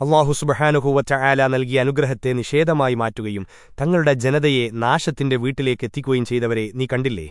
അള്ളാഹു സുബഹാനുഹൂവറ്റ ആല നൽകിയ അനുഗ്രഹത്തെ നിഷേധമായി മാറ്റുകയും തങ്ങളുടെ ജനതയെ നാശത്തിന്റെ വീട്ടിലേക്ക് എത്തിക്കുകയും ചെയ്തവരെ നീ കണ്ടില്ലേ?